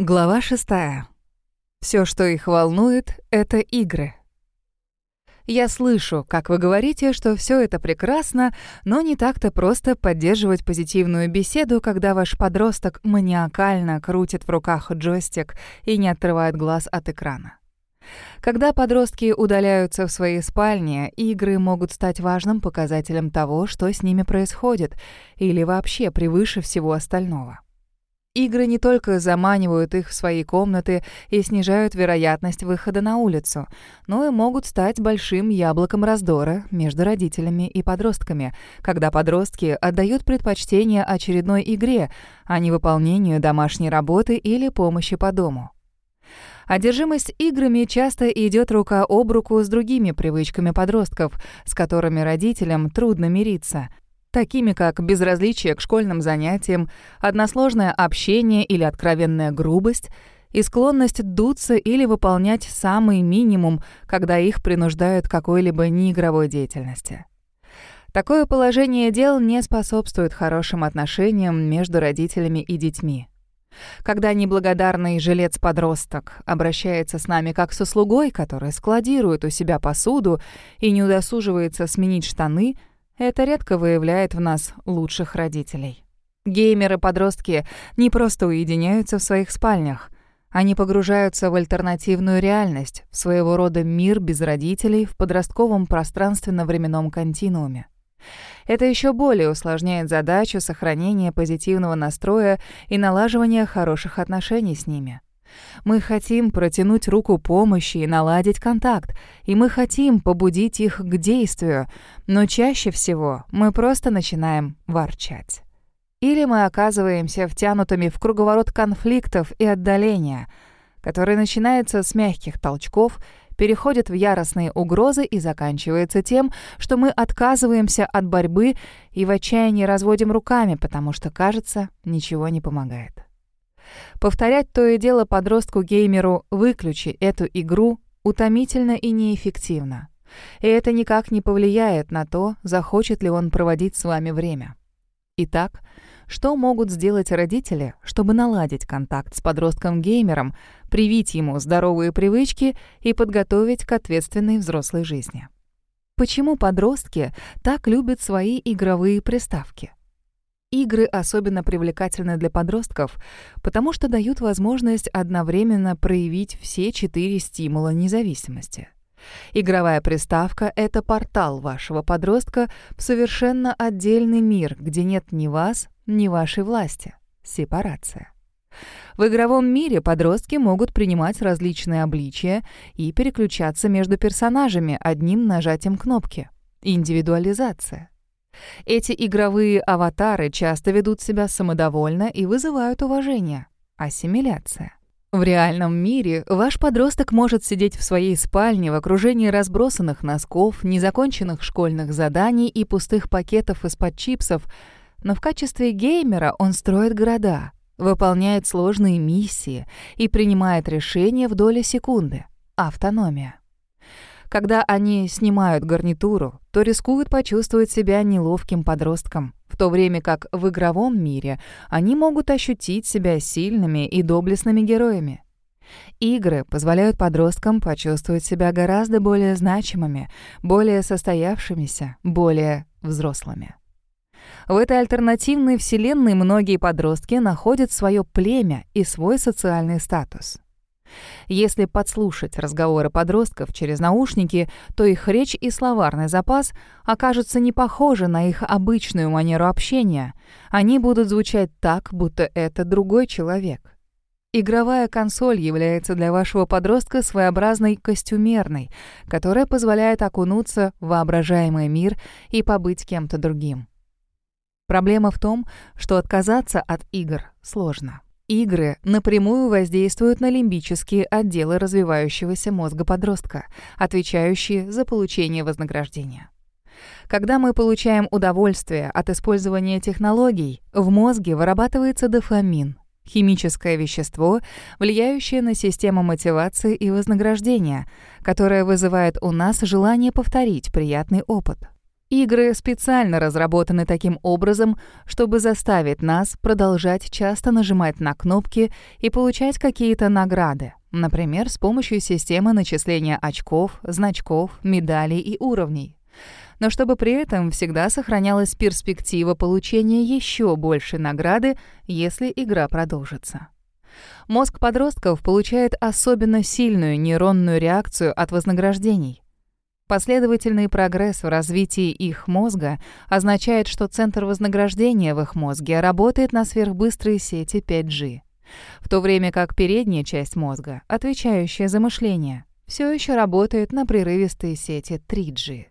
Глава шестая. Все, что их волнует, — это игры. Я слышу, как вы говорите, что все это прекрасно, но не так-то просто поддерживать позитивную беседу, когда ваш подросток маниакально крутит в руках джойстик и не отрывает глаз от экрана. Когда подростки удаляются в своей спальне, игры могут стать важным показателем того, что с ними происходит, или вообще превыше всего остального. Игры не только заманивают их в свои комнаты и снижают вероятность выхода на улицу, но и могут стать большим яблоком раздора между родителями и подростками, когда подростки отдают предпочтение очередной игре, а не выполнению домашней работы или помощи по дому. Одержимость играми часто идет рука об руку с другими привычками подростков, с которыми родителям трудно мириться — такими как безразличие к школьным занятиям, односложное общение или откровенная грубость, и склонность дуться или выполнять самый минимум, когда их принуждают какой-либо неигровой деятельности. Такое положение дел не способствует хорошим отношениям между родителями и детьми. Когда неблагодарный жилец-подросток обращается с нами как со слугой, который складирует у себя посуду и не удосуживается сменить штаны — это редко выявляет в нас лучших родителей. Геймеры-подростки не просто уединяются в своих спальнях. Они погружаются в альтернативную реальность, в своего рода мир без родителей в подростковом пространственно-временном континууме. Это еще более усложняет задачу сохранения позитивного настроя и налаживания хороших отношений с ними. Мы хотим протянуть руку помощи и наладить контакт, и мы хотим побудить их к действию, но чаще всего мы просто начинаем ворчать. Или мы оказываемся втянутыми в круговорот конфликтов и отдаления, который начинается с мягких толчков, переходит в яростные угрозы и заканчивается тем, что мы отказываемся от борьбы и в отчаянии разводим руками, потому что, кажется, ничего не помогает. Повторять то и дело подростку-геймеру «выключи эту игру» утомительно и неэффективно. И это никак не повлияет на то, захочет ли он проводить с вами время. Итак, что могут сделать родители, чтобы наладить контакт с подростком-геймером, привить ему здоровые привычки и подготовить к ответственной взрослой жизни? Почему подростки так любят свои игровые приставки? Игры особенно привлекательны для подростков, потому что дают возможность одновременно проявить все четыре стимула независимости. Игровая приставка — это портал вашего подростка в совершенно отдельный мир, где нет ни вас, ни вашей власти. Сепарация. В игровом мире подростки могут принимать различные обличия и переключаться между персонажами одним нажатием кнопки. Индивидуализация. Эти игровые аватары часто ведут себя самодовольно и вызывают уважение. Ассимиляция. В реальном мире ваш подросток может сидеть в своей спальне в окружении разбросанных носков, незаконченных школьных заданий и пустых пакетов из-под чипсов, но в качестве геймера он строит города, выполняет сложные миссии и принимает решения в доли секунды. Автономия. Когда они снимают гарнитуру, то рискуют почувствовать себя неловким подростком, в то время как в игровом мире они могут ощутить себя сильными и доблестными героями. Игры позволяют подросткам почувствовать себя гораздо более значимыми, более состоявшимися, более взрослыми. В этой альтернативной вселенной многие подростки находят свое племя и свой социальный статус. Если подслушать разговоры подростков через наушники, то их речь и словарный запас окажутся не похожи на их обычную манеру общения. Они будут звучать так, будто это другой человек. Игровая консоль является для вашего подростка своеобразной костюмерной, которая позволяет окунуться в воображаемый мир и побыть кем-то другим. Проблема в том, что отказаться от игр сложно. Игры напрямую воздействуют на лимбические отделы развивающегося мозга подростка, отвечающие за получение вознаграждения. Когда мы получаем удовольствие от использования технологий, в мозге вырабатывается дофамин, химическое вещество, влияющее на систему мотивации и вознаграждения, которое вызывает у нас желание повторить приятный опыт. Игры специально разработаны таким образом, чтобы заставить нас продолжать часто нажимать на кнопки и получать какие-то награды, например, с помощью системы начисления очков, значков, медалей и уровней. Но чтобы при этом всегда сохранялась перспектива получения еще большей награды, если игра продолжится. Мозг подростков получает особенно сильную нейронную реакцию от вознаграждений. Последовательный прогресс в развитии их мозга означает, что центр вознаграждения в их мозге работает на сверхбыстрой сети 5G, в то время как передняя часть мозга, отвечающая за мышление, все еще работает на прерывистой сети 3G.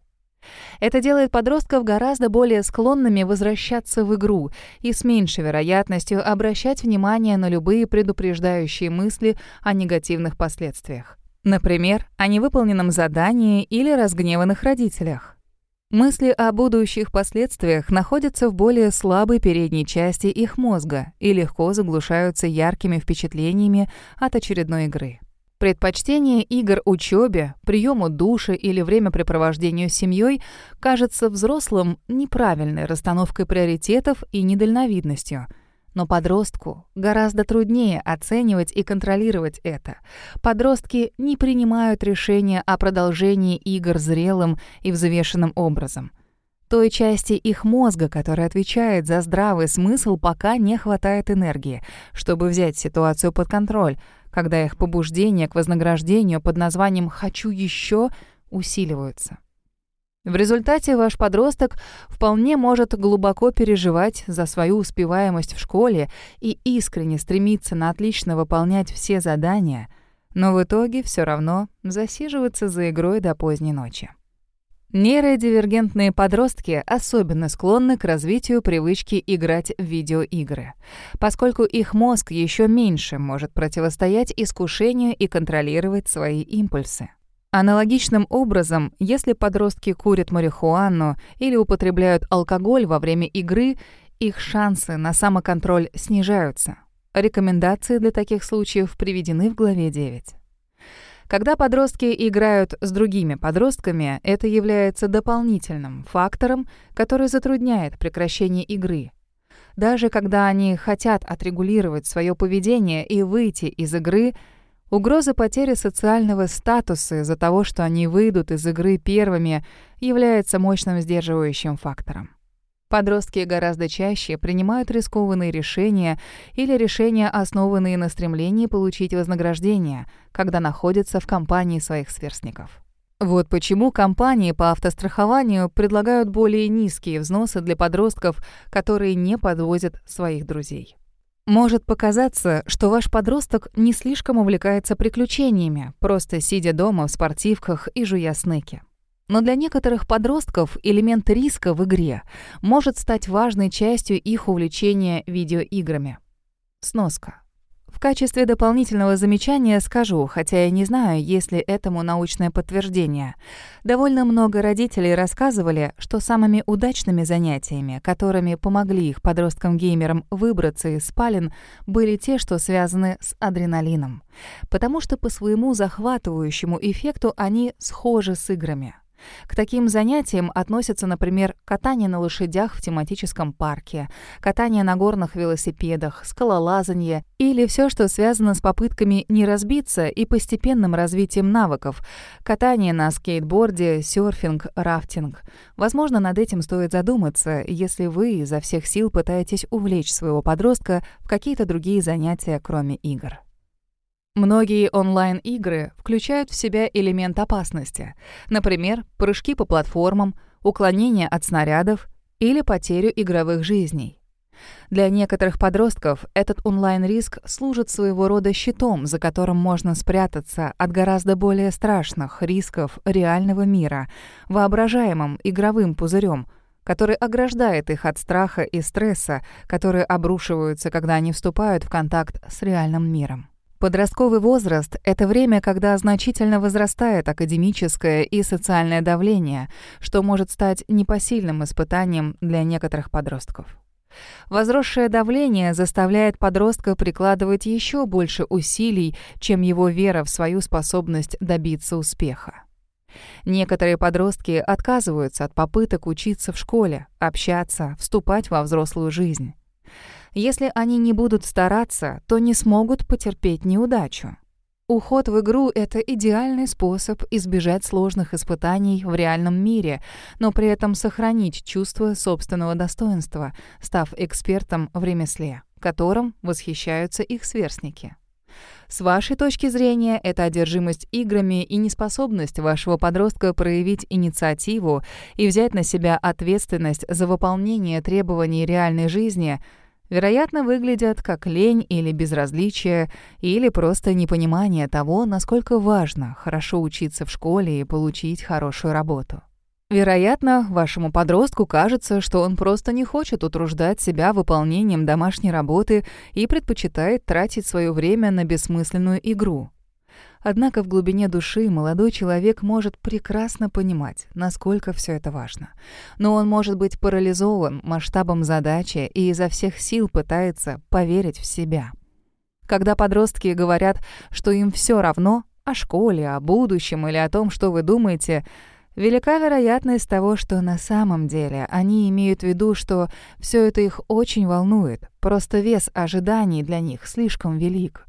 Это делает подростков гораздо более склонными возвращаться в игру и с меньшей вероятностью обращать внимание на любые предупреждающие мысли о негативных последствиях. Например, о невыполненном задании или разгневанных родителях. Мысли о будущих последствиях находятся в более слабой передней части их мозга и легко заглушаются яркими впечатлениями от очередной игры. Предпочтение игр учебе, приему души или времяпрепровождению с семьей кажется взрослым неправильной расстановкой приоритетов и недальновидностью – но подростку гораздо труднее оценивать и контролировать это. Подростки не принимают решения о продолжении игр зрелым и взвешенным образом. Той части их мозга, которая отвечает за здравый смысл, пока не хватает энергии, чтобы взять ситуацию под контроль, когда их побуждения к вознаграждению под названием «хочу еще» усиливаются. В результате ваш подросток вполне может глубоко переживать за свою успеваемость в школе и искренне стремиться на отлично выполнять все задания, но в итоге все равно засиживаться за игрой до поздней ночи. Нейродивергентные подростки особенно склонны к развитию привычки играть в видеоигры, поскольку их мозг еще меньше может противостоять искушению и контролировать свои импульсы. Аналогичным образом, если подростки курят марихуану или употребляют алкоголь во время игры, их шансы на самоконтроль снижаются. Рекомендации для таких случаев приведены в главе 9. Когда подростки играют с другими подростками, это является дополнительным фактором, который затрудняет прекращение игры. Даже когда они хотят отрегулировать свое поведение и выйти из игры – Угроза потери социального статуса из-за того, что они выйдут из игры первыми, является мощным сдерживающим фактором. Подростки гораздо чаще принимают рискованные решения или решения, основанные на стремлении получить вознаграждение, когда находятся в компании своих сверстников. Вот почему компании по автострахованию предлагают более низкие взносы для подростков, которые не подвозят своих друзей. Может показаться, что ваш подросток не слишком увлекается приключениями, просто сидя дома в спортивках и жуя снеки. Но для некоторых подростков элемент риска в игре может стать важной частью их увлечения видеоиграми. Сноска качестве дополнительного замечания скажу, хотя я не знаю, есть ли этому научное подтверждение. Довольно много родителей рассказывали, что самыми удачными занятиями, которыми помогли их подросткам-геймерам выбраться из спален, были те, что связаны с адреналином. Потому что по своему захватывающему эффекту они схожи с играми. К таким занятиям относятся, например, катание на лошадях в тематическом парке, катание на горных велосипедах, скалолазание или все, что связано с попытками не разбиться и постепенным развитием навыков, катание на скейтборде, серфинг, рафтинг. Возможно, над этим стоит задуматься, если вы изо всех сил пытаетесь увлечь своего подростка в какие-то другие занятия, кроме игр. Многие онлайн-игры включают в себя элемент опасности, например, прыжки по платформам, уклонение от снарядов или потерю игровых жизней. Для некоторых подростков этот онлайн-риск служит своего рода щитом, за которым можно спрятаться от гораздо более страшных рисков реального мира, воображаемым игровым пузырем, который ограждает их от страха и стресса, которые обрушиваются, когда они вступают в контакт с реальным миром. Подростковый возраст — это время, когда значительно возрастает академическое и социальное давление, что может стать непосильным испытанием для некоторых подростков. Возросшее давление заставляет подростка прикладывать еще больше усилий, чем его вера в свою способность добиться успеха. Некоторые подростки отказываются от попыток учиться в школе, общаться, вступать во взрослую жизнь. Если они не будут стараться, то не смогут потерпеть неудачу. Уход в игру — это идеальный способ избежать сложных испытаний в реальном мире, но при этом сохранить чувство собственного достоинства, став экспертом в ремесле, которым восхищаются их сверстники. С вашей точки зрения, это одержимость играми и неспособность вашего подростка проявить инициативу и взять на себя ответственность за выполнение требований реальной жизни — вероятно, выглядят как лень или безразличие, или просто непонимание того, насколько важно хорошо учиться в школе и получить хорошую работу. Вероятно, вашему подростку кажется, что он просто не хочет утруждать себя выполнением домашней работы и предпочитает тратить свое время на бессмысленную игру. Однако в глубине души молодой человек может прекрасно понимать, насколько все это важно. Но он может быть парализован масштабом задачи и изо всех сил пытается поверить в себя. Когда подростки говорят, что им все равно о школе, о будущем или о том, что вы думаете, велика вероятность того, что на самом деле они имеют в виду, что все это их очень волнует, просто вес ожиданий для них слишком велик.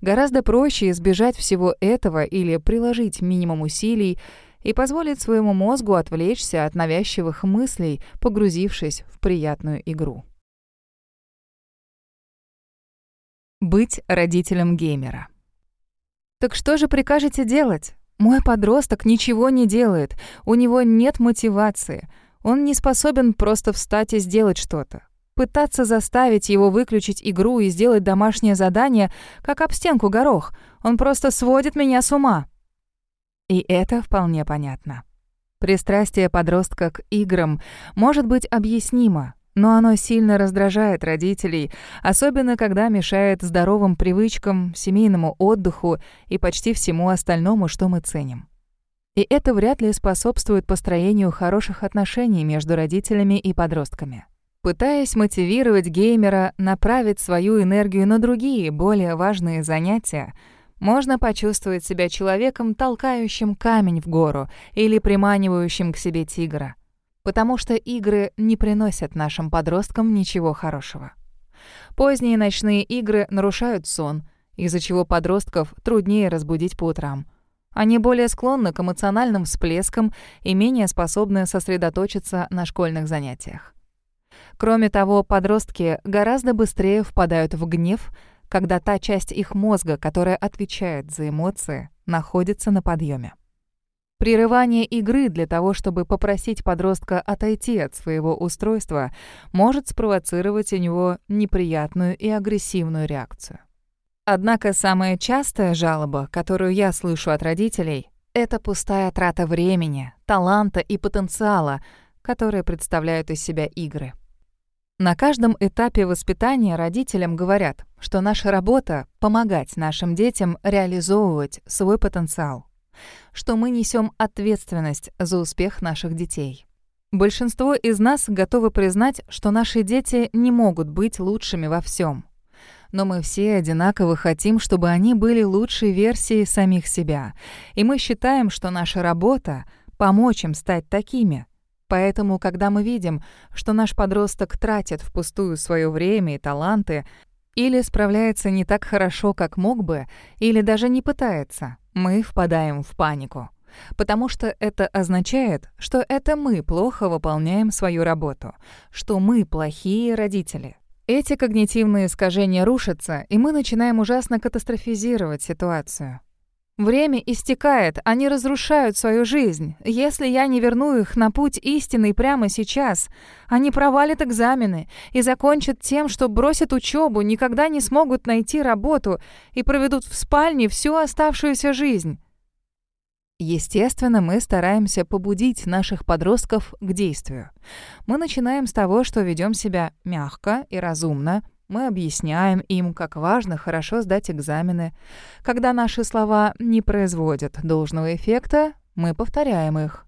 Гораздо проще избежать всего этого или приложить минимум усилий и позволить своему мозгу отвлечься от навязчивых мыслей, погрузившись в приятную игру. Быть родителем геймера. Так что же прикажете делать? Мой подросток ничего не делает, у него нет мотивации. Он не способен просто встать и сделать что-то. Пытаться заставить его выключить игру и сделать домашнее задание, как об стенку горох. Он просто сводит меня с ума. И это вполне понятно. Пристрастие подростка к играм может быть объяснимо, но оно сильно раздражает родителей, особенно когда мешает здоровым привычкам, семейному отдыху и почти всему остальному, что мы ценим. И это вряд ли способствует построению хороших отношений между родителями и подростками пытаясь мотивировать геймера направить свою энергию на другие, более важные занятия, можно почувствовать себя человеком, толкающим камень в гору или приманивающим к себе тигра. Потому что игры не приносят нашим подросткам ничего хорошего. Поздние ночные игры нарушают сон, из-за чего подростков труднее разбудить по утрам. Они более склонны к эмоциональным всплескам и менее способны сосредоточиться на школьных занятиях. Кроме того, подростки гораздо быстрее впадают в гнев, когда та часть их мозга, которая отвечает за эмоции, находится на подъеме. Прерывание игры для того, чтобы попросить подростка отойти от своего устройства, может спровоцировать у него неприятную и агрессивную реакцию. Однако самая частая жалоба, которую я слышу от родителей, это пустая трата времени, таланта и потенциала, которые представляют из себя игры. На каждом этапе воспитания родителям говорят, что наша работа — помогать нашим детям реализовывать свой потенциал, что мы несем ответственность за успех наших детей. Большинство из нас готовы признать, что наши дети не могут быть лучшими во всем. Но мы все одинаково хотим, чтобы они были лучшей версией самих себя, и мы считаем, что наша работа — помочь им стать такими — Поэтому, когда мы видим, что наш подросток тратит впустую свое время и таланты, или справляется не так хорошо, как мог бы, или даже не пытается, мы впадаем в панику. Потому что это означает, что это мы плохо выполняем свою работу, что мы плохие родители. Эти когнитивные искажения рушатся, и мы начинаем ужасно катастрофизировать ситуацию. Время истекает, они разрушают свою жизнь. Если я не верну их на путь истинный прямо сейчас, они провалят экзамены и закончат тем, что бросят учебу, никогда не смогут найти работу и проведут в спальне всю оставшуюся жизнь. Естественно, мы стараемся побудить наших подростков к действию. Мы начинаем с того, что ведем себя мягко и разумно, мы объясняем им, как важно хорошо сдать экзамены. Когда наши слова не производят должного эффекта, мы повторяем их.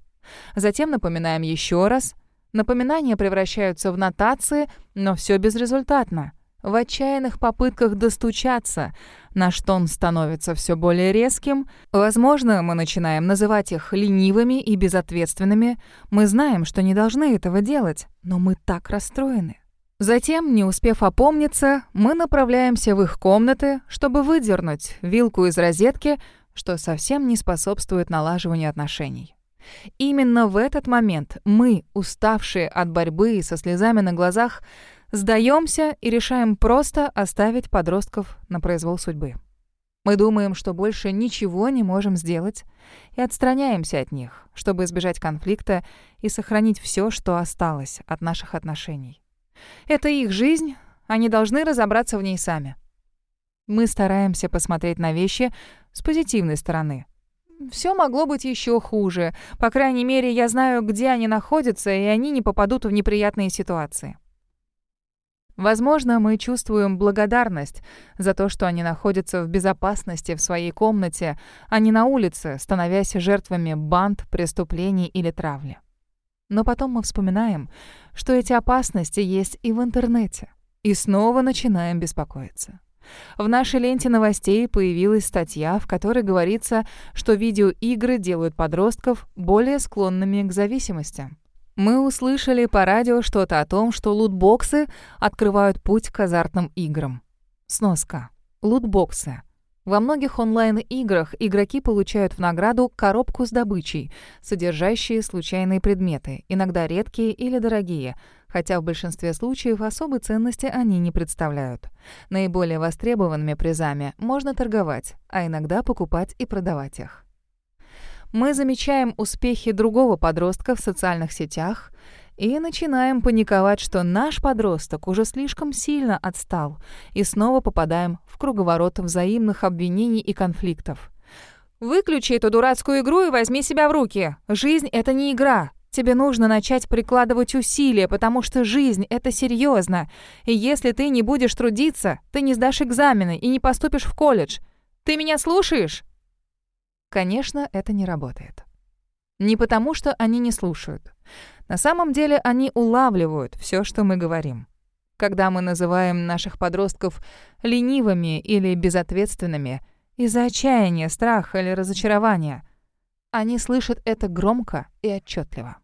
Затем напоминаем еще раз. Напоминания превращаются в нотации, но все безрезультатно. в отчаянных попытках достучаться. Наш тон становится все более резким. Возможно, мы начинаем называть их ленивыми и безответственными. Мы знаем, что не должны этого делать, но мы так расстроены. Затем, не успев опомниться, мы направляемся в их комнаты, чтобы выдернуть вилку из розетки, что совсем не способствует налаживанию отношений. Именно в этот момент мы, уставшие от борьбы и со слезами на глазах, сдаемся и решаем просто оставить подростков на произвол судьбы. Мы думаем, что больше ничего не можем сделать, и отстраняемся от них, чтобы избежать конфликта и сохранить все, что осталось от наших отношений. Это их жизнь, они должны разобраться в ней сами. Мы стараемся посмотреть на вещи с позитивной стороны. Все могло быть еще хуже. По крайней мере, я знаю, где они находятся, и они не попадут в неприятные ситуации. Возможно, мы чувствуем благодарность за то, что они находятся в безопасности в своей комнате, а не на улице, становясь жертвами банд, преступлений или травли. Но потом мы вспоминаем, что эти опасности есть и в интернете, и снова начинаем беспокоиться. В нашей ленте новостей появилась статья, в которой говорится, что видеоигры делают подростков более склонными к зависимости. Мы услышали по радио что-то о том, что лутбоксы открывают путь к азартным играм. Сноска. Лутбоксы во многих онлайн-играх игроки получают в награду коробку с добычей, содержащие случайные предметы, иногда редкие или дорогие, хотя в большинстве случаев особой ценности они не представляют. Наиболее востребованными призами можно торговать, а иногда покупать и продавать их. Мы замечаем успехи другого подростка в социальных сетях и начинаем паниковать, что наш подросток уже слишком сильно отстал, и снова попадаем в круговорот взаимных обвинений и конфликтов. «Выключи эту дурацкую игру и возьми себя в руки. Жизнь — это не игра. Тебе нужно начать прикладывать усилия, потому что жизнь — это серьезно. И если ты не будешь трудиться, ты не сдашь экзамены и не поступишь в колледж. Ты меня слушаешь?» Конечно, это не работает. Не потому, что они не слушают. На самом деле они улавливают все, что мы говорим. Когда мы называем наших подростков ленивыми или безответственными из-за отчаяния, страха или разочарования, они слышат это громко и отчетливо.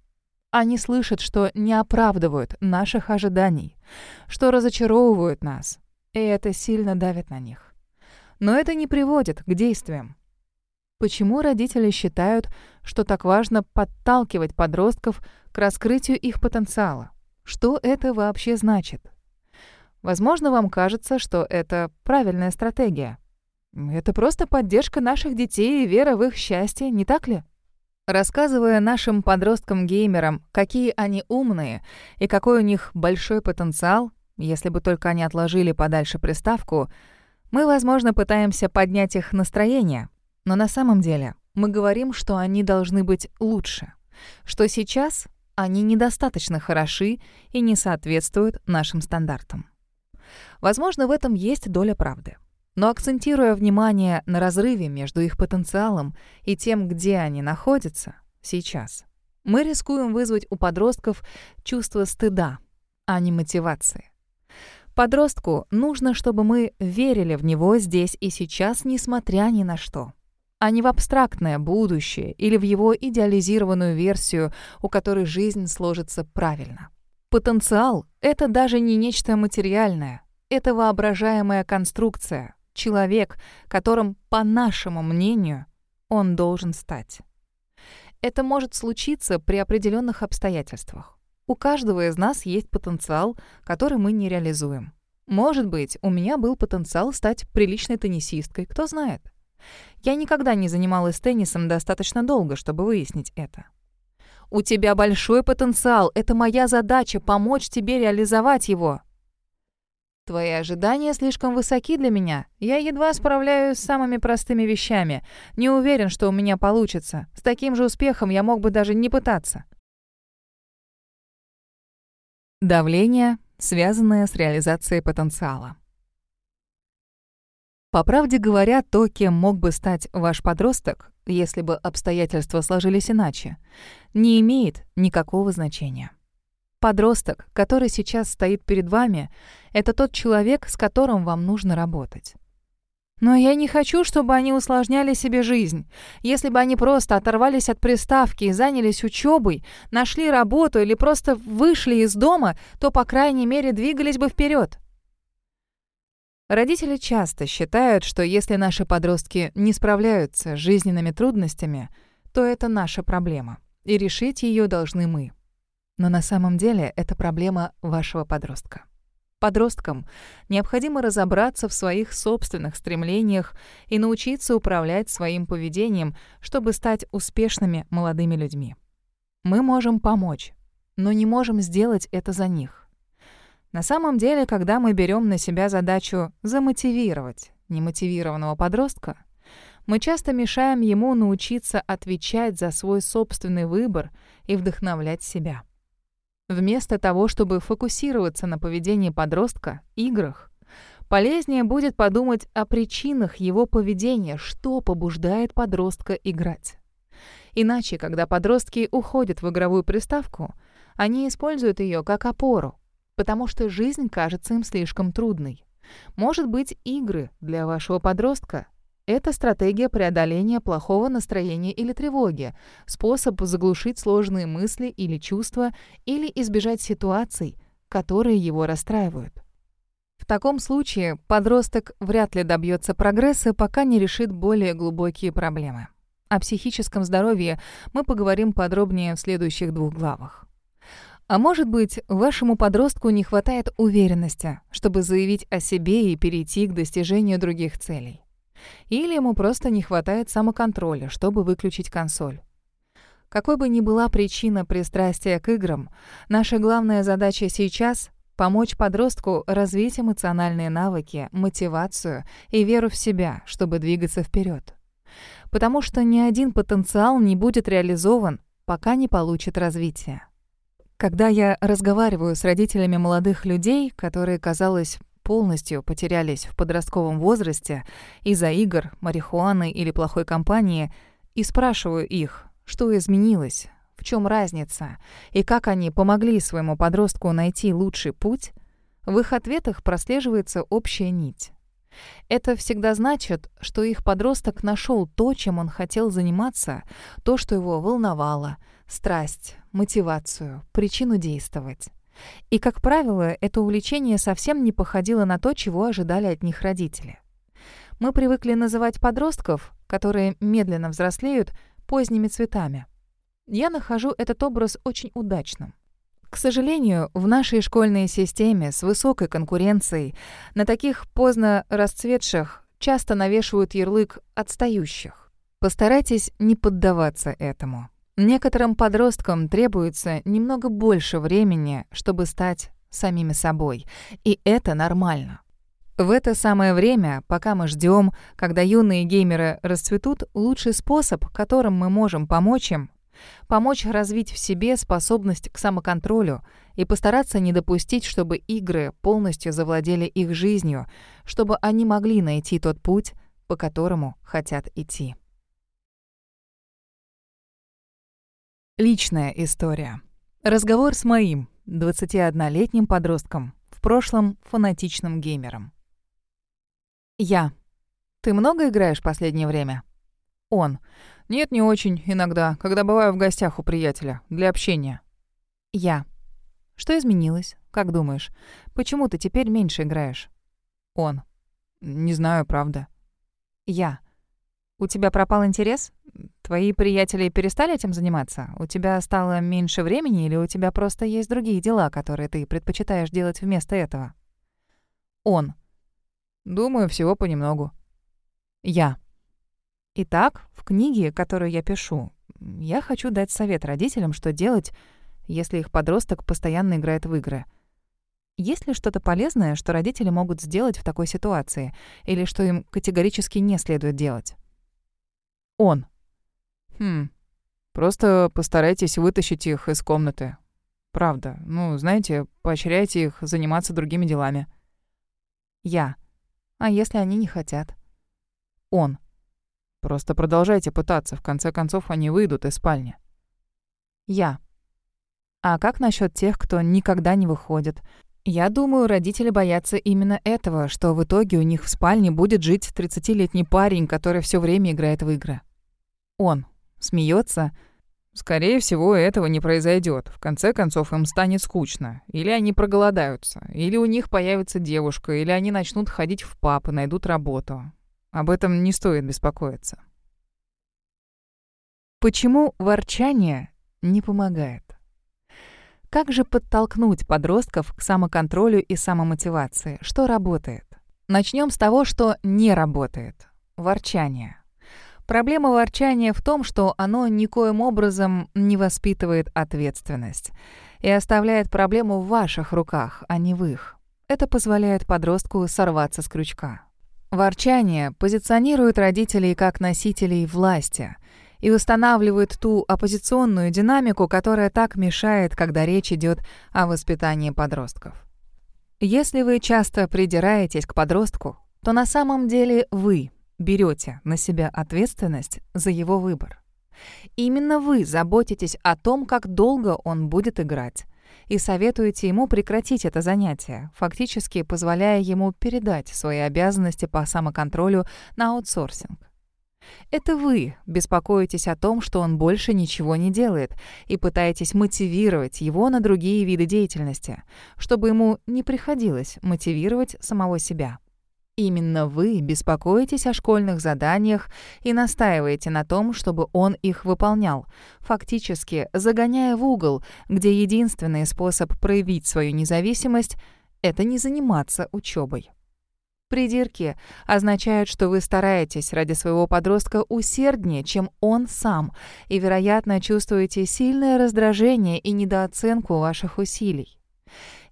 Они слышат, что не оправдывают наших ожиданий, что разочаровывают нас, и это сильно давит на них. Но это не приводит к действиям. Почему родители считают, что так важно подталкивать подростков к раскрытию их потенциала? Что это вообще значит? Возможно, вам кажется, что это правильная стратегия. Это просто поддержка наших детей и вера в их счастье, не так ли? Рассказывая нашим подросткам-геймерам, какие они умные и какой у них большой потенциал, если бы только они отложили подальше приставку, мы, возможно, пытаемся поднять их настроение, но на самом деле мы говорим, что они должны быть лучше, что сейчас они недостаточно хороши и не соответствуют нашим стандартам. Возможно, в этом есть доля правды. Но акцентируя внимание на разрыве между их потенциалом и тем, где они находятся сейчас, мы рискуем вызвать у подростков чувство стыда, а не мотивации. Подростку нужно, чтобы мы верили в него здесь и сейчас, несмотря ни на что а не в абстрактное будущее или в его идеализированную версию, у которой жизнь сложится правильно. Потенциал — это даже не нечто материальное, это воображаемая конструкция, человек, которым, по нашему мнению, он должен стать. Это может случиться при определенных обстоятельствах. У каждого из нас есть потенциал, который мы не реализуем. Может быть, у меня был потенциал стать приличной теннисисткой, кто знает. Я никогда не занималась теннисом достаточно долго, чтобы выяснить это. У тебя большой потенциал. Это моя задача — помочь тебе реализовать его. Твои ожидания слишком высоки для меня. Я едва справляюсь с самыми простыми вещами. Не уверен, что у меня получится. С таким же успехом я мог бы даже не пытаться. Давление, связанное с реализацией потенциала. По правде говоря, то, кем мог бы стать ваш подросток, если бы обстоятельства сложились иначе, не имеет никакого значения. Подросток, который сейчас стоит перед вами, это тот человек, с которым вам нужно работать. Но я не хочу, чтобы они усложняли себе жизнь. Если бы они просто оторвались от приставки и занялись учебой, нашли работу или просто вышли из дома, то, по крайней мере, двигались бы вперед. Родители часто считают, что если наши подростки не справляются с жизненными трудностями, то это наша проблема, и решить ее должны мы. Но на самом деле это проблема вашего подростка. Подросткам необходимо разобраться в своих собственных стремлениях и научиться управлять своим поведением, чтобы стать успешными молодыми людьми. Мы можем помочь, но не можем сделать это за них. На самом деле, когда мы берем на себя задачу замотивировать немотивированного подростка, мы часто мешаем ему научиться отвечать за свой собственный выбор и вдохновлять себя. Вместо того, чтобы фокусироваться на поведении подростка, играх, полезнее будет подумать о причинах его поведения, что побуждает подростка играть. Иначе, когда подростки уходят в игровую приставку, они используют ее как опору, потому что жизнь кажется им слишком трудной. Может быть, игры для вашего подростка это стратегия преодоления плохого настроения или тревоги, способ заглушить сложные мысли или чувства или избежать ситуаций, которые его расстраивают. В таком случае подросток вряд ли добьется прогресса, пока не решит более глубокие проблемы. О психическом здоровье мы поговорим подробнее в следующих двух главах. А может быть, вашему подростку не хватает уверенности, чтобы заявить о себе и перейти к достижению других целей. Или ему просто не хватает самоконтроля, чтобы выключить консоль. Какой бы ни была причина пристрастия к играм, наша главная задача сейчас — помочь подростку развить эмоциональные навыки, мотивацию и веру в себя, чтобы двигаться вперед. Потому что ни один потенциал не будет реализован, пока не получит развития. Когда я разговариваю с родителями молодых людей, которые, казалось, полностью потерялись в подростковом возрасте из-за игр, марихуаны или плохой компании, и спрашиваю их, что изменилось, в чем разница, и как они помогли своему подростку найти лучший путь, в их ответах прослеживается общая нить. Это всегда значит, что их подросток нашел то, чем он хотел заниматься, то, что его волновало, страсть, мотивацию, причину действовать. И, как правило, это увлечение совсем не походило на то, чего ожидали от них родители. Мы привыкли называть подростков, которые медленно взрослеют, поздними цветами. Я нахожу этот образ очень удачным. К сожалению, в нашей школьной системе с высокой конкуренцией на таких поздно расцветших часто навешивают ярлык «отстающих». Постарайтесь не поддаваться этому. Некоторым подросткам требуется немного больше времени, чтобы стать самими собой, и это нормально. В это самое время, пока мы ждем, когда юные геймеры расцветут, лучший способ, которым мы можем помочь им, помочь развить в себе способность к самоконтролю и постараться не допустить, чтобы игры полностью завладели их жизнью, чтобы они могли найти тот путь, по которому хотят идти. Личная история. Разговор с моим, 21-летним подростком, в прошлом фанатичным геймером. Я. Ты много играешь в последнее время? Он. Нет, не очень, иногда, когда бываю в гостях у приятеля, для общения. Я. Что изменилось? Как думаешь? Почему ты теперь меньше играешь? Он. Не знаю, правда. Я. У тебя пропал интерес? Твои приятели перестали этим заниматься? У тебя стало меньше времени или у тебя просто есть другие дела, которые ты предпочитаешь делать вместо этого? Он. Думаю, всего понемногу. Я. Итак, в книге, которую я пишу, я хочу дать совет родителям, что делать, если их подросток постоянно играет в игры. Есть ли что-то полезное, что родители могут сделать в такой ситуации, или что им категорически не следует делать? Он. Хм. Просто постарайтесь вытащить их из комнаты. Правда. Ну, знаете, поощряйте их заниматься другими делами. Я. А если они не хотят? Он. Просто продолжайте пытаться, в конце концов они выйдут из спальни. Я. А как насчет тех, кто никогда не выходит? Я думаю, родители боятся именно этого, что в итоге у них в спальне будет жить 30-летний парень, который все время играет в игры. Он смеется. Скорее всего, этого не произойдет. В конце концов, им станет скучно. Или они проголодаются, или у них появится девушка, или они начнут ходить в пап и найдут работу. Об этом не стоит беспокоиться. Почему ворчание не помогает? Как же подтолкнуть подростков к самоконтролю и самомотивации? Что работает? Начнем с того, что не работает. Ворчание. Проблема ворчания в том, что оно никоим образом не воспитывает ответственность и оставляет проблему в ваших руках, а не в их. Это позволяет подростку сорваться с крючка. Ворчание позиционирует родителей как носителей власти, и устанавливают ту оппозиционную динамику, которая так мешает, когда речь идет о воспитании подростков. Если вы часто придираетесь к подростку, то на самом деле вы берете на себя ответственность за его выбор. Именно вы заботитесь о том, как долго он будет играть, и советуете ему прекратить это занятие, фактически позволяя ему передать свои обязанности по самоконтролю на аутсорсинг. Это вы беспокоитесь о том, что он больше ничего не делает, и пытаетесь мотивировать его на другие виды деятельности, чтобы ему не приходилось мотивировать самого себя. Именно вы беспокоитесь о школьных заданиях и настаиваете на том, чтобы он их выполнял, фактически загоняя в угол, где единственный способ проявить свою независимость — это не заниматься учебой. Придирки означают, что вы стараетесь ради своего подростка усерднее, чем он сам, и, вероятно, чувствуете сильное раздражение и недооценку ваших усилий.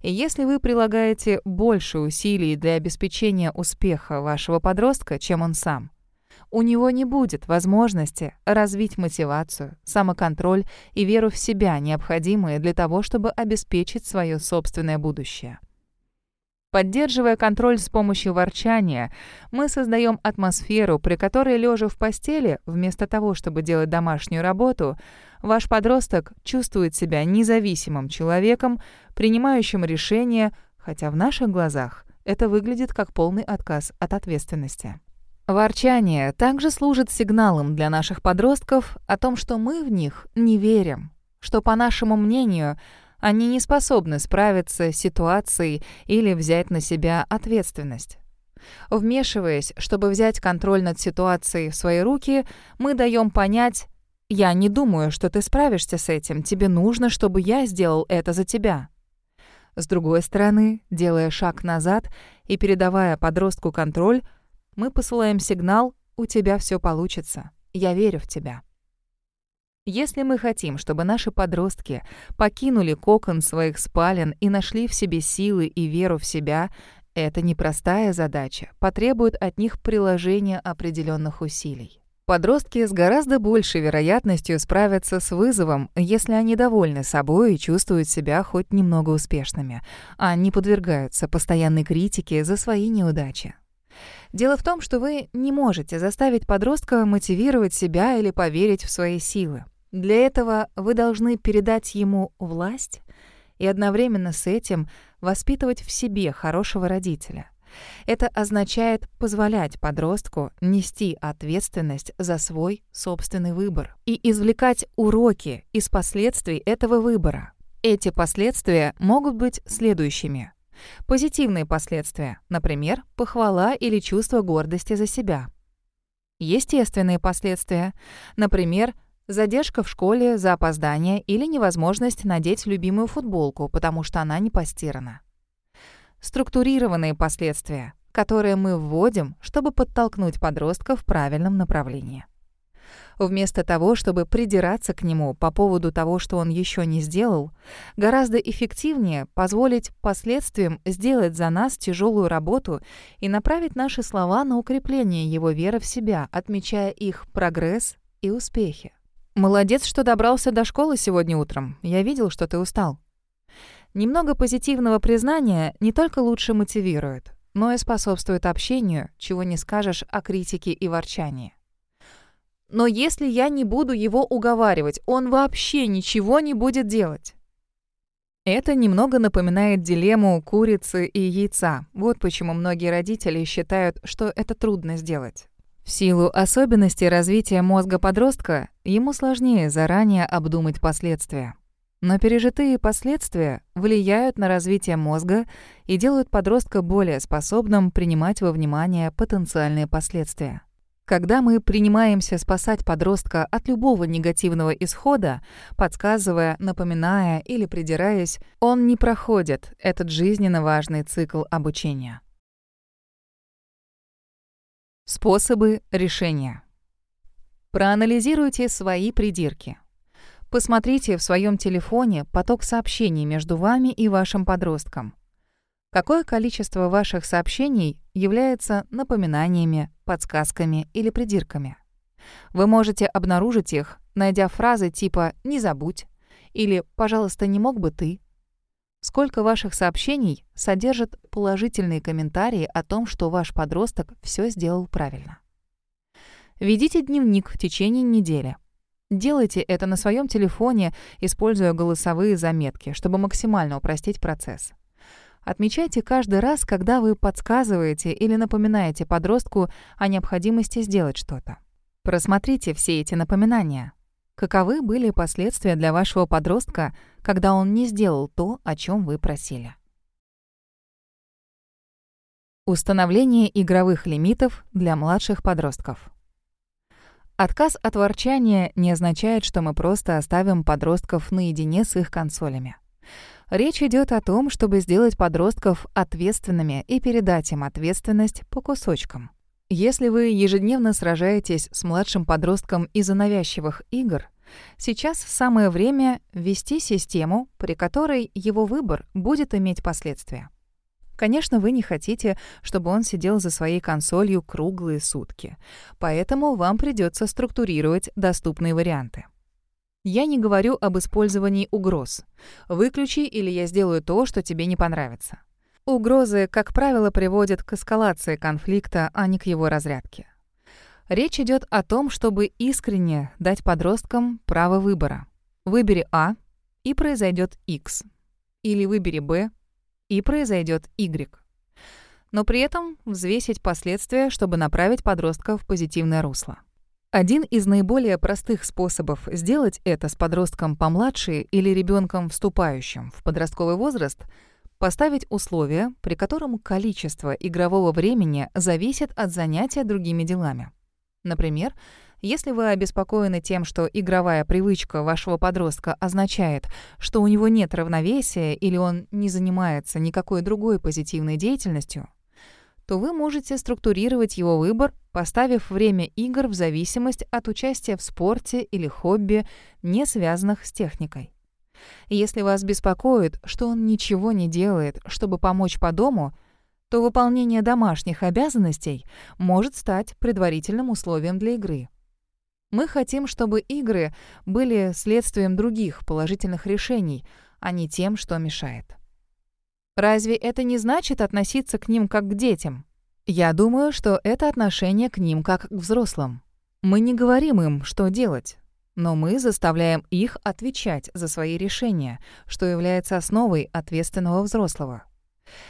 И если вы прилагаете больше усилий для обеспечения успеха вашего подростка, чем он сам, у него не будет возможности развить мотивацию, самоконтроль и веру в себя, необходимые для того, чтобы обеспечить свое собственное будущее. Поддерживая контроль с помощью ворчания, мы создаем атмосферу, при которой, лежа в постели, вместо того, чтобы делать домашнюю работу, ваш подросток чувствует себя независимым человеком, принимающим решения, хотя в наших глазах это выглядит как полный отказ от ответственности. Ворчание также служит сигналом для наших подростков о том, что мы в них не верим, что, по нашему мнению, они не способны справиться с ситуацией или взять на себя ответственность. Вмешиваясь, чтобы взять контроль над ситуацией в свои руки, мы даем понять «Я не думаю, что ты справишься с этим. Тебе нужно, чтобы я сделал это за тебя». С другой стороны, делая шаг назад и передавая подростку контроль, мы посылаем сигнал «У тебя все получится. Я верю в тебя». Если мы хотим, чтобы наши подростки покинули кокон своих спален и нашли в себе силы и веру в себя, это непростая задача, потребует от них приложения определенных усилий. Подростки с гораздо большей вероятностью справятся с вызовом, если они довольны собой и чувствуют себя хоть немного успешными, а не подвергаются постоянной критике за свои неудачи. Дело в том, что вы не можете заставить подростка мотивировать себя или поверить в свои силы. Для этого вы должны передать ему власть и одновременно с этим воспитывать в себе хорошего родителя. Это означает позволять подростку нести ответственность за свой собственный выбор и извлекать уроки из последствий этого выбора. Эти последствия могут быть следующими. Позитивные последствия, например, похвала или чувство гордости за себя. Естественные последствия, например, Задержка в школе за опоздание или невозможность надеть любимую футболку, потому что она не постирана. Структурированные последствия, которые мы вводим, чтобы подтолкнуть подростка в правильном направлении. Вместо того, чтобы придираться к нему по поводу того, что он еще не сделал, гораздо эффективнее позволить последствиям сделать за нас тяжелую работу и направить наши слова на укрепление его веры в себя, отмечая их прогресс и успехи. «Молодец, что добрался до школы сегодня утром. Я видел, что ты устал». Немного позитивного признания не только лучше мотивирует, но и способствует общению, чего не скажешь о критике и ворчании. Но если я не буду его уговаривать, он вообще ничего не будет делать. Это немного напоминает дилемму курицы и яйца. Вот почему многие родители считают, что это трудно сделать. В силу особенностей развития мозга подростка ему сложнее заранее обдумать последствия. Но пережитые последствия влияют на развитие мозга и делают подростка более способным принимать во внимание потенциальные последствия. Когда мы принимаемся спасать подростка от любого негативного исхода, подсказывая, напоминая или придираясь, он не проходит этот жизненно важный цикл обучения. Способы решения. Проанализируйте свои придирки. Посмотрите в своем телефоне поток сообщений между вами и вашим подростком. Какое количество ваших сообщений является напоминаниями, подсказками или придирками? Вы можете обнаружить их, найдя фразы типа «не забудь» или «пожалуйста, не мог бы ты?». Сколько ваших сообщений содержат положительные комментарии о том, что ваш подросток все сделал правильно? Ведите дневник в течение недели. Делайте это на своем телефоне, используя голосовые заметки, чтобы максимально упростить процесс. Отмечайте каждый раз, когда вы подсказываете или напоминаете подростку о необходимости сделать что-то. Просмотрите все эти напоминания. Каковы были последствия для вашего подростка, когда он не сделал то, о чем вы просили? Установление игровых лимитов для младших подростков. Отказ от ворчания не означает, что мы просто оставим подростков наедине с их консолями. Речь идет о том, чтобы сделать подростков ответственными и передать им ответственность по кусочкам. Если вы ежедневно сражаетесь с младшим подростком из-за навязчивых игр, сейчас самое время ввести систему, при которой его выбор будет иметь последствия. Конечно, вы не хотите, чтобы он сидел за своей консолью круглые сутки, поэтому вам придется структурировать доступные варианты. Я не говорю об использовании угроз. Выключи или я сделаю то, что тебе не понравится. Угрозы, как правило, приводят к эскалации конфликта, а не к его разрядке. Речь идет о том, чтобы искренне дать подросткам право выбора. Выбери А, и произойдет X. Или выбери Б, и произойдет Y. Но при этом взвесить последствия, чтобы направить подростка в позитивное русло. Один из наиболее простых способов сделать это с подростком помладше или ребенком, вступающим в подростковый возраст — поставить условия, при котором количество игрового времени зависит от занятия другими делами. Например, если вы обеспокоены тем, что игровая привычка вашего подростка означает, что у него нет равновесия или он не занимается никакой другой позитивной деятельностью, то вы можете структурировать его выбор, поставив время игр в зависимость от участия в спорте или хобби, не связанных с техникой. Если вас беспокоит, что он ничего не делает, чтобы помочь по дому, то выполнение домашних обязанностей может стать предварительным условием для игры. Мы хотим, чтобы игры были следствием других положительных решений, а не тем, что мешает. Разве это не значит относиться к ним как к детям? Я думаю, что это отношение к ним как к взрослым. Мы не говорим им, что делать, но мы заставляем их отвечать за свои решения, что является основой ответственного взрослого.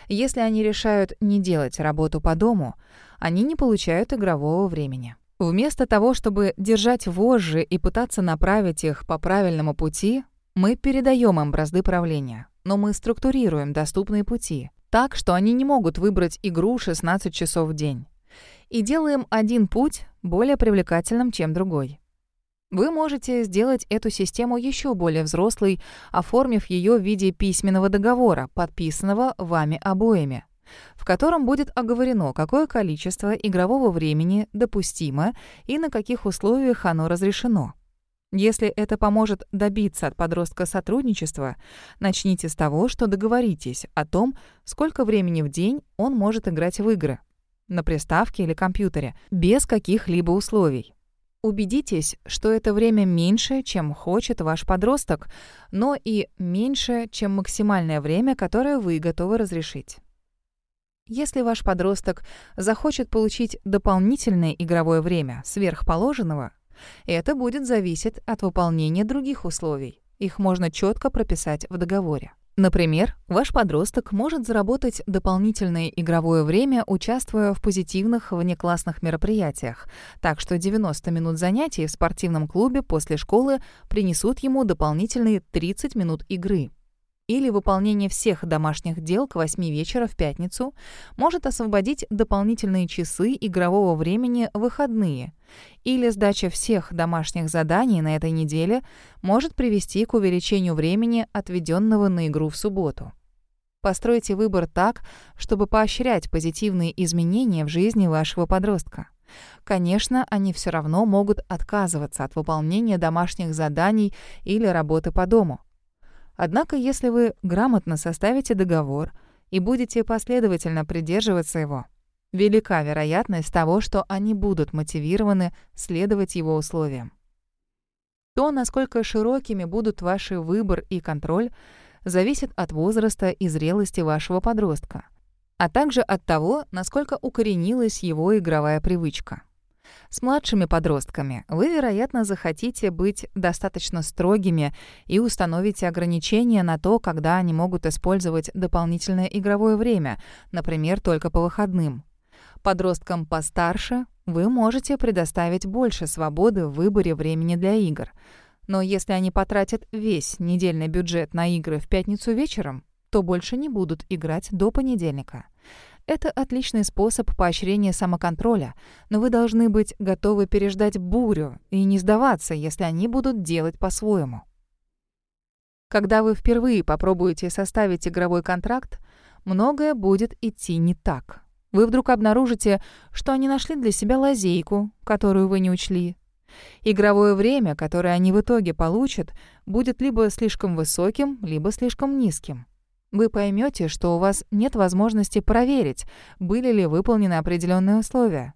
Если они решают не делать работу по дому, они не получают игрового времени. Вместо того, чтобы держать вожжи и пытаться направить их по правильному пути, мы передаем им бразды правления но мы структурируем доступные пути так, что они не могут выбрать игру 16 часов в день. И делаем один путь более привлекательным, чем другой. Вы можете сделать эту систему еще более взрослой, оформив ее в виде письменного договора, подписанного вами обоими, в котором будет оговорено, какое количество игрового времени допустимо и на каких условиях оно разрешено. Если это поможет добиться от подростка сотрудничества, начните с того, что договоритесь о том, сколько времени в день он может играть в игры на приставке или компьютере, без каких-либо условий. Убедитесь, что это время меньше, чем хочет ваш подросток, но и меньше, чем максимальное время, которое вы готовы разрешить. Если ваш подросток захочет получить дополнительное игровое время сверх положенного, это будет зависеть от выполнения других условий. Их можно четко прописать в договоре. Например, ваш подросток может заработать дополнительное игровое время, участвуя в позитивных внеклассных мероприятиях, так что 90 минут занятий в спортивном клубе после школы принесут ему дополнительные 30 минут игры или выполнение всех домашних дел к 8 вечера в пятницу может освободить дополнительные часы игрового времени в выходные, или сдача всех домашних заданий на этой неделе может привести к увеличению времени, отведенного на игру в субботу. Постройте выбор так, чтобы поощрять позитивные изменения в жизни вашего подростка. Конечно, они все равно могут отказываться от выполнения домашних заданий или работы по дому. Однако, если вы грамотно составите договор и будете последовательно придерживаться его, велика вероятность того, что они будут мотивированы следовать его условиям. То, насколько широкими будут ваши выбор и контроль, зависит от возраста и зрелости вашего подростка, а также от того, насколько укоренилась его игровая привычка. С младшими подростками вы, вероятно, захотите быть достаточно строгими и установите ограничения на то, когда они могут использовать дополнительное игровое время, например, только по выходным. Подросткам постарше вы можете предоставить больше свободы в выборе времени для игр. Но если они потратят весь недельный бюджет на игры в пятницу вечером, то больше не будут играть до понедельника. Это отличный способ поощрения самоконтроля, но вы должны быть готовы переждать бурю и не сдаваться, если они будут делать по-своему. Когда вы впервые попробуете составить игровой контракт, многое будет идти не так. Вы вдруг обнаружите, что они нашли для себя лазейку, которую вы не учли. Игровое время, которое они в итоге получат, будет либо слишком высоким, либо слишком низким. Вы поймете, что у вас нет возможности проверить, были ли выполнены определенные условия.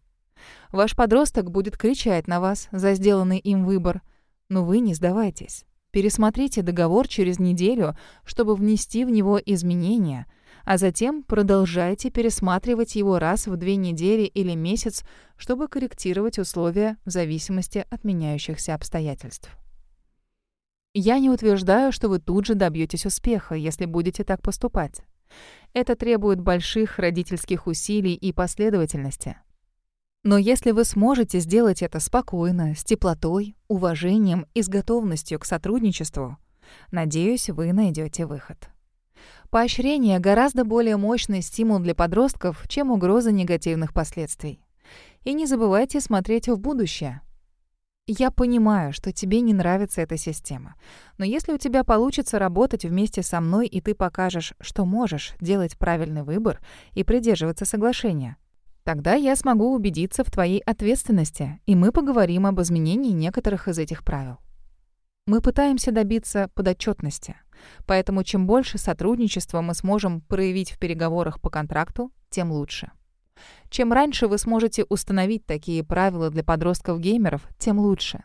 Ваш подросток будет кричать на вас за сделанный им выбор, но вы не сдавайтесь. Пересмотрите договор через неделю, чтобы внести в него изменения, а затем продолжайте пересматривать его раз в две недели или месяц, чтобы корректировать условия в зависимости от меняющихся обстоятельств. Я не утверждаю, что вы тут же добьетесь успеха, если будете так поступать. Это требует больших родительских усилий и последовательности. Но если вы сможете сделать это спокойно, с теплотой, уважением и с готовностью к сотрудничеству, надеюсь, вы найдете выход. Поощрение гораздо более мощный стимул для подростков, чем угроза негативных последствий. И не забывайте смотреть в будущее. Я понимаю, что тебе не нравится эта система. Но если у тебя получится работать вместе со мной, и ты покажешь, что можешь делать правильный выбор и придерживаться соглашения, тогда я смогу убедиться в твоей ответственности, и мы поговорим об изменении некоторых из этих правил. Мы пытаемся добиться подотчетности, поэтому чем больше сотрудничества мы сможем проявить в переговорах по контракту, тем лучше. Чем раньше вы сможете установить такие правила для подростков-геймеров, тем лучше.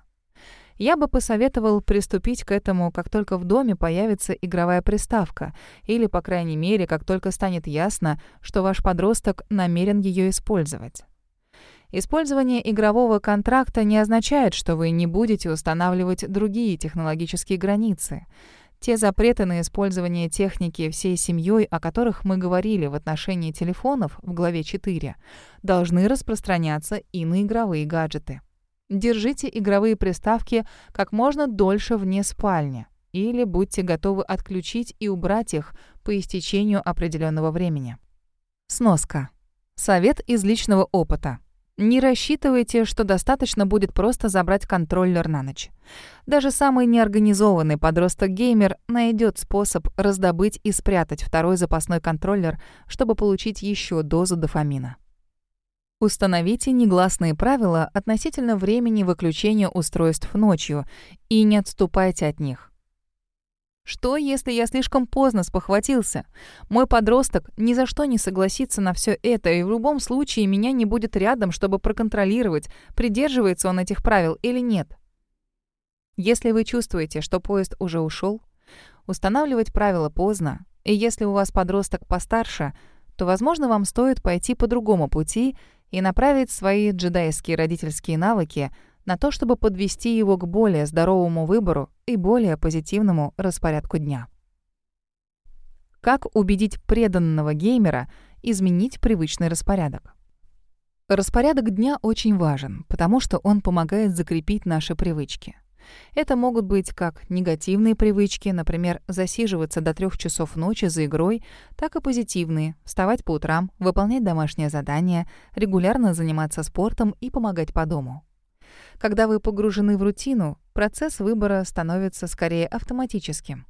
Я бы посоветовал приступить к этому, как только в доме появится игровая приставка, или, по крайней мере, как только станет ясно, что ваш подросток намерен ее использовать. Использование игрового контракта не означает, что вы не будете устанавливать другие технологические границы — те запреты на использование техники всей семьей, о которых мы говорили в отношении телефонов в главе 4, должны распространяться и на игровые гаджеты. Держите игровые приставки как можно дольше вне спальни или будьте готовы отключить и убрать их по истечению определенного времени. Сноска. Совет из личного опыта. Не рассчитывайте, что достаточно будет просто забрать контроллер на ночь. Даже самый неорганизованный подросток-геймер найдет способ раздобыть и спрятать второй запасной контроллер, чтобы получить еще дозу дофамина. Установите негласные правила относительно времени выключения устройств ночью и не отступайте от них. Что, если я слишком поздно спохватился? Мой подросток ни за что не согласится на все это, и в любом случае меня не будет рядом, чтобы проконтролировать, придерживается он этих правил или нет. Если вы чувствуете, что поезд уже ушел, устанавливать правила поздно, и если у вас подросток постарше, то, возможно, вам стоит пойти по другому пути и направить свои джедайские родительские навыки – на то, чтобы подвести его к более здоровому выбору и более позитивному распорядку дня. Как убедить преданного геймера изменить привычный распорядок? Распорядок дня очень важен, потому что он помогает закрепить наши привычки. Это могут быть как негативные привычки, например, засиживаться до трех часов ночи за игрой, так и позитивные — вставать по утрам, выполнять домашнее задание, регулярно заниматься спортом и помогать по дому. Когда вы погружены в рутину, процесс выбора становится скорее автоматическим.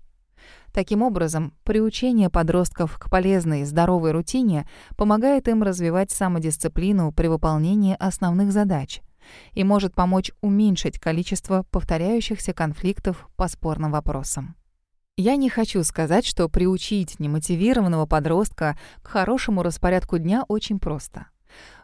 Таким образом, приучение подростков к полезной, здоровой рутине помогает им развивать самодисциплину при выполнении основных задач и может помочь уменьшить количество повторяющихся конфликтов по спорным вопросам. Я не хочу сказать, что приучить немотивированного подростка к хорошему распорядку дня очень просто.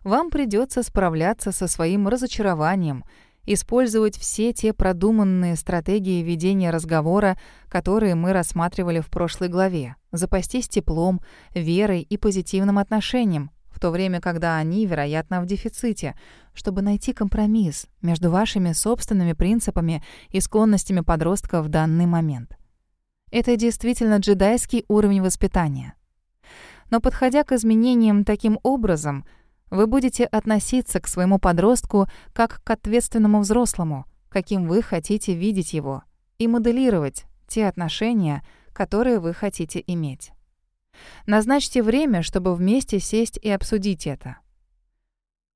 Вам придется справляться со своим разочарованием — использовать все те продуманные стратегии ведения разговора, которые мы рассматривали в прошлой главе, запастись теплом, верой и позитивным отношением, в то время, когда они, вероятно, в дефиците, чтобы найти компромисс между вашими собственными принципами и склонностями подростка в данный момент. Это действительно джедайский уровень воспитания. Но подходя к изменениям таким образом — вы будете относиться к своему подростку как к ответственному взрослому, каким вы хотите видеть его, и моделировать те отношения, которые вы хотите иметь. Назначьте время, чтобы вместе сесть и обсудить это.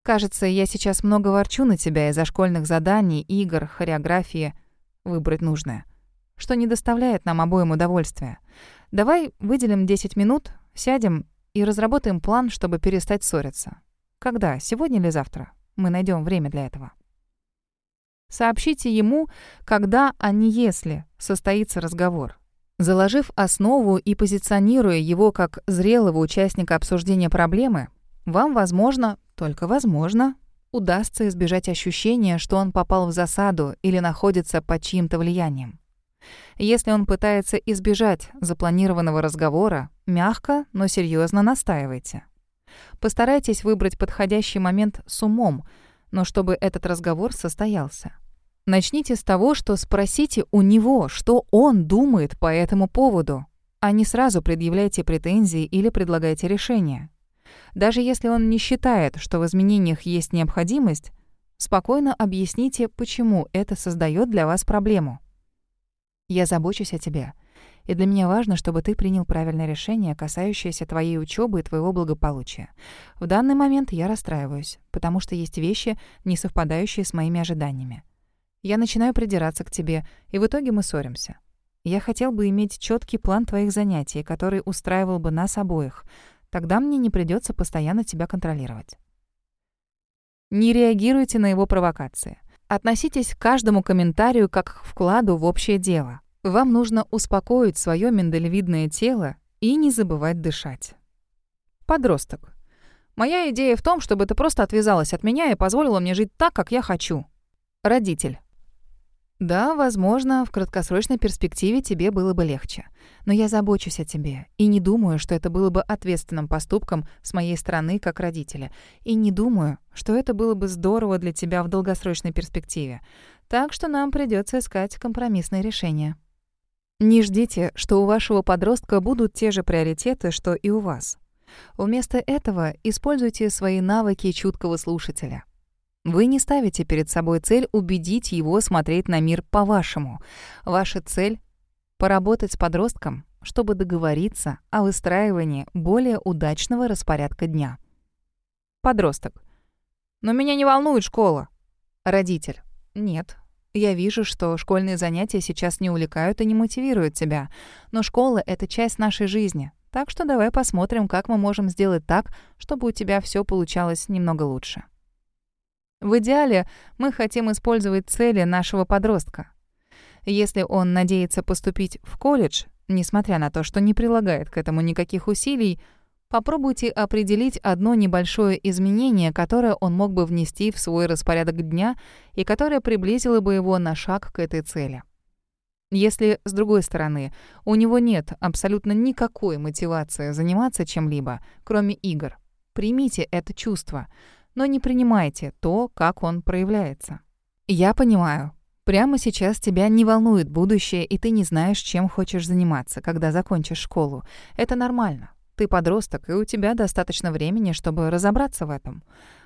Кажется, я сейчас много ворчу на тебя из-за школьных заданий, игр, хореографии. Выбрать нужное. Что не доставляет нам обоим удовольствия. Давай выделим 10 минут, сядем и разработаем план, чтобы перестать ссориться. Когда? Сегодня или завтра? Мы найдем время для этого. Сообщите ему, когда, а не если, состоится разговор. Заложив основу и позиционируя его как зрелого участника обсуждения проблемы, вам, возможно, только возможно, удастся избежать ощущения, что он попал в засаду или находится под чьим-то влиянием. Если он пытается избежать запланированного разговора, мягко, но серьезно настаивайте. Постарайтесь выбрать подходящий момент с умом, но чтобы этот разговор состоялся. Начните с того, что спросите у него, что он думает по этому поводу, а не сразу предъявляйте претензии или предлагайте решение. Даже если он не считает, что в изменениях есть необходимость, спокойно объясните, почему это создает для вас проблему. «Я забочусь о тебе и для меня важно, чтобы ты принял правильное решение, касающееся твоей учебы и твоего благополучия. В данный момент я расстраиваюсь, потому что есть вещи, не совпадающие с моими ожиданиями. Я начинаю придираться к тебе, и в итоге мы ссоримся. Я хотел бы иметь четкий план твоих занятий, который устраивал бы нас обоих. Тогда мне не придется постоянно тебя контролировать. Не реагируйте на его провокации. Относитесь к каждому комментарию как к вкладу в общее дело. Вам нужно успокоить свое миндалевидное тело и не забывать дышать. Подросток. Моя идея в том, чтобы ты просто отвязалась от меня и позволила мне жить так, как я хочу. Родитель. Да, возможно, в краткосрочной перспективе тебе было бы легче. Но я забочусь о тебе и не думаю, что это было бы ответственным поступком с моей стороны как родителя. И не думаю, что это было бы здорово для тебя в долгосрочной перспективе. Так что нам придется искать компромиссное решение. Не ждите, что у вашего подростка будут те же приоритеты, что и у вас. Вместо этого используйте свои навыки чуткого слушателя. Вы не ставите перед собой цель убедить его смотреть на мир по-вашему. Ваша цель — поработать с подростком, чтобы договориться о выстраивании более удачного распорядка дня. Подросток. «Но меня не волнует школа». Родитель. «Нет, я вижу, что школьные занятия сейчас не увлекают и не мотивируют тебя. Но школа — это часть нашей жизни. Так что давай посмотрим, как мы можем сделать так, чтобы у тебя все получалось немного лучше. В идеале мы хотим использовать цели нашего подростка. Если он надеется поступить в колледж, несмотря на то, что не прилагает к этому никаких усилий, Попробуйте определить одно небольшое изменение, которое он мог бы внести в свой распорядок дня и которое приблизило бы его на шаг к этой цели. Если, с другой стороны, у него нет абсолютно никакой мотивации заниматься чем-либо, кроме игр, примите это чувство, но не принимайте то, как он проявляется. Я понимаю. Прямо сейчас тебя не волнует будущее, и ты не знаешь, чем хочешь заниматься, когда закончишь школу. Это нормально. Ты подросток, и у тебя достаточно времени, чтобы разобраться в этом.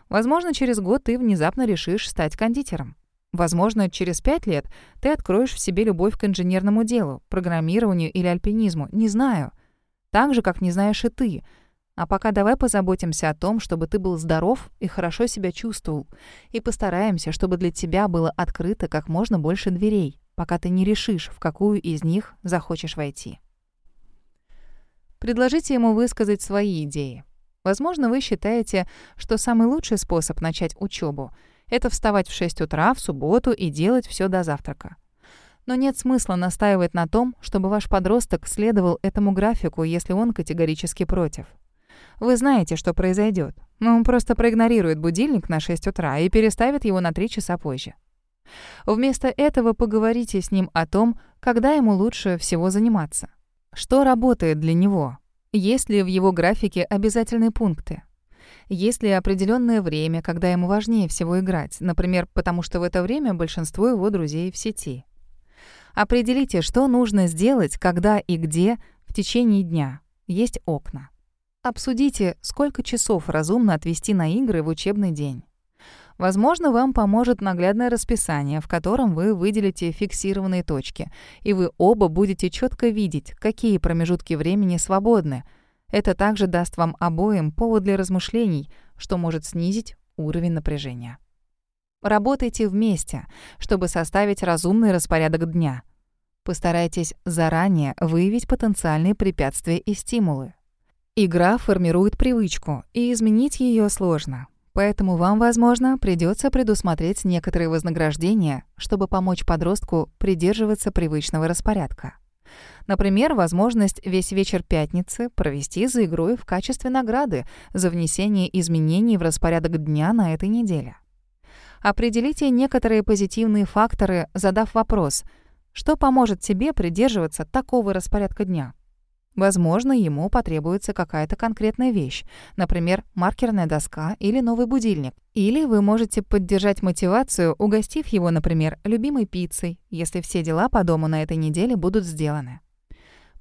Возможно, через год ты внезапно решишь стать кондитером. Возможно, через пять лет ты откроешь в себе любовь к инженерному делу, программированию или альпинизму. Не знаю. Так же, как не знаешь и ты. А пока давай позаботимся о том, чтобы ты был здоров и хорошо себя чувствовал. И постараемся, чтобы для тебя было открыто как можно больше дверей, пока ты не решишь, в какую из них захочешь войти. Предложите ему высказать свои идеи. Возможно, вы считаете, что самый лучший способ начать учебу — это вставать в 6 утра в субботу и делать все до завтрака. Но нет смысла настаивать на том, чтобы ваш подросток следовал этому графику, если он категорически против. Вы знаете, что произойдет. Он просто проигнорирует будильник на 6 утра и переставит его на 3 часа позже. Вместо этого поговорите с ним о том, когда ему лучше всего заниматься. Что работает для него? Есть ли в его графике обязательные пункты? Есть ли определенное время, когда ему важнее всего играть, например, потому что в это время большинство его друзей в сети? Определите, что нужно сделать, когда и где в течение дня. Есть окна. Обсудите, сколько часов разумно отвести на игры в учебный день. Возможно, вам поможет наглядное расписание, в котором вы выделите фиксированные точки, и вы оба будете четко видеть, какие промежутки времени свободны. Это также даст вам обоим повод для размышлений, что может снизить уровень напряжения. Работайте вместе, чтобы составить разумный распорядок дня. Постарайтесь заранее выявить потенциальные препятствия и стимулы. Игра формирует привычку, и изменить ее сложно. Поэтому вам, возможно, придется предусмотреть некоторые вознаграждения, чтобы помочь подростку придерживаться привычного распорядка. Например, возможность весь вечер пятницы провести за игрой в качестве награды за внесение изменений в распорядок дня на этой неделе. Определите некоторые позитивные факторы, задав вопрос, что поможет тебе придерживаться такого распорядка дня. Возможно, ему потребуется какая-то конкретная вещь, например, маркерная доска или новый будильник. Или вы можете поддержать мотивацию, угостив его, например, любимой пиццей, если все дела по дому на этой неделе будут сделаны.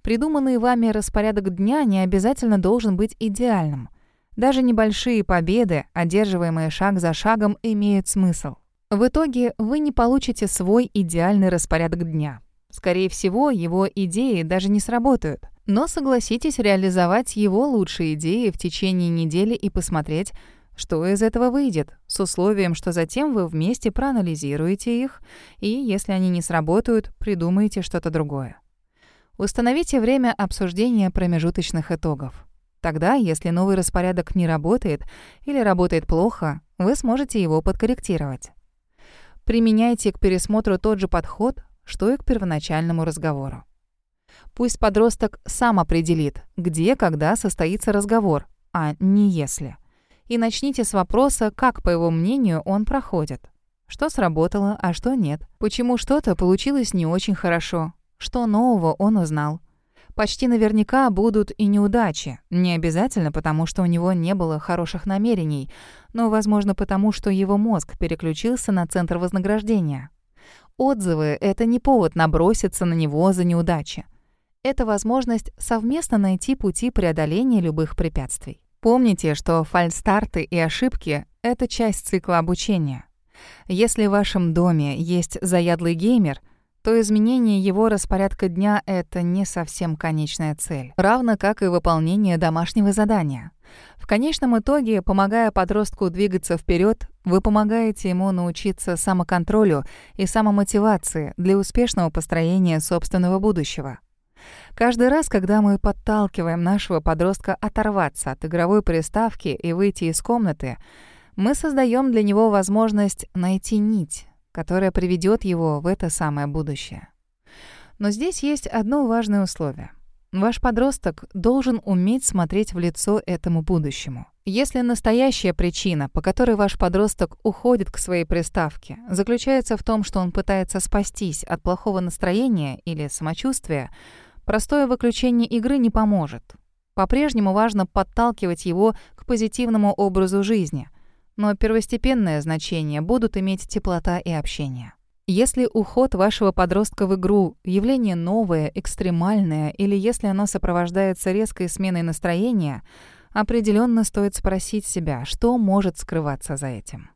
Придуманный вами распорядок дня не обязательно должен быть идеальным. Даже небольшие победы, одерживаемые шаг за шагом, имеют смысл. В итоге вы не получите свой идеальный распорядок дня. Скорее всего, его идеи даже не сработают. Но согласитесь реализовать его лучшие идеи в течение недели и посмотреть, что из этого выйдет, с условием, что затем вы вместе проанализируете их, и, если они не сработают, придумаете что-то другое. Установите время обсуждения промежуточных итогов. Тогда, если новый распорядок не работает или работает плохо, вы сможете его подкорректировать. Применяйте к пересмотру тот же подход, что и к первоначальному разговору. Пусть подросток сам определит, где, когда состоится разговор, а не если. И начните с вопроса, как, по его мнению, он проходит. Что сработало, а что нет. Почему что-то получилось не очень хорошо. Что нового он узнал. Почти наверняка будут и неудачи. Не обязательно потому, что у него не было хороших намерений, но, возможно, потому, что его мозг переключился на центр вознаграждения. Отзывы — это не повод наброситься на него за неудачи. Это возможность совместно найти пути преодоления любых препятствий. Помните, что фальстарты и ошибки — это часть цикла обучения. Если в вашем доме есть заядлый геймер, то изменение его распорядка дня — это не совсем конечная цель, равно как и выполнение домашнего задания. В конечном итоге, помогая подростку двигаться вперед, вы помогаете ему научиться самоконтролю и самомотивации для успешного построения собственного будущего. Каждый раз, когда мы подталкиваем нашего подростка оторваться от игровой приставки и выйти из комнаты, мы создаем для него возможность найти нить, которая приведет его в это самое будущее. Но здесь есть одно важное условие. Ваш подросток должен уметь смотреть в лицо этому будущему. Если настоящая причина, по которой ваш подросток уходит к своей приставке, заключается в том, что он пытается спастись от плохого настроения или самочувствия, Простое выключение игры не поможет. По-прежнему важно подталкивать его к позитивному образу жизни, но первостепенное значение будут иметь теплота и общение. Если уход вашего подростка в игру — явление новое, экстремальное, или если оно сопровождается резкой сменой настроения, определенно стоит спросить себя, что может скрываться за этим.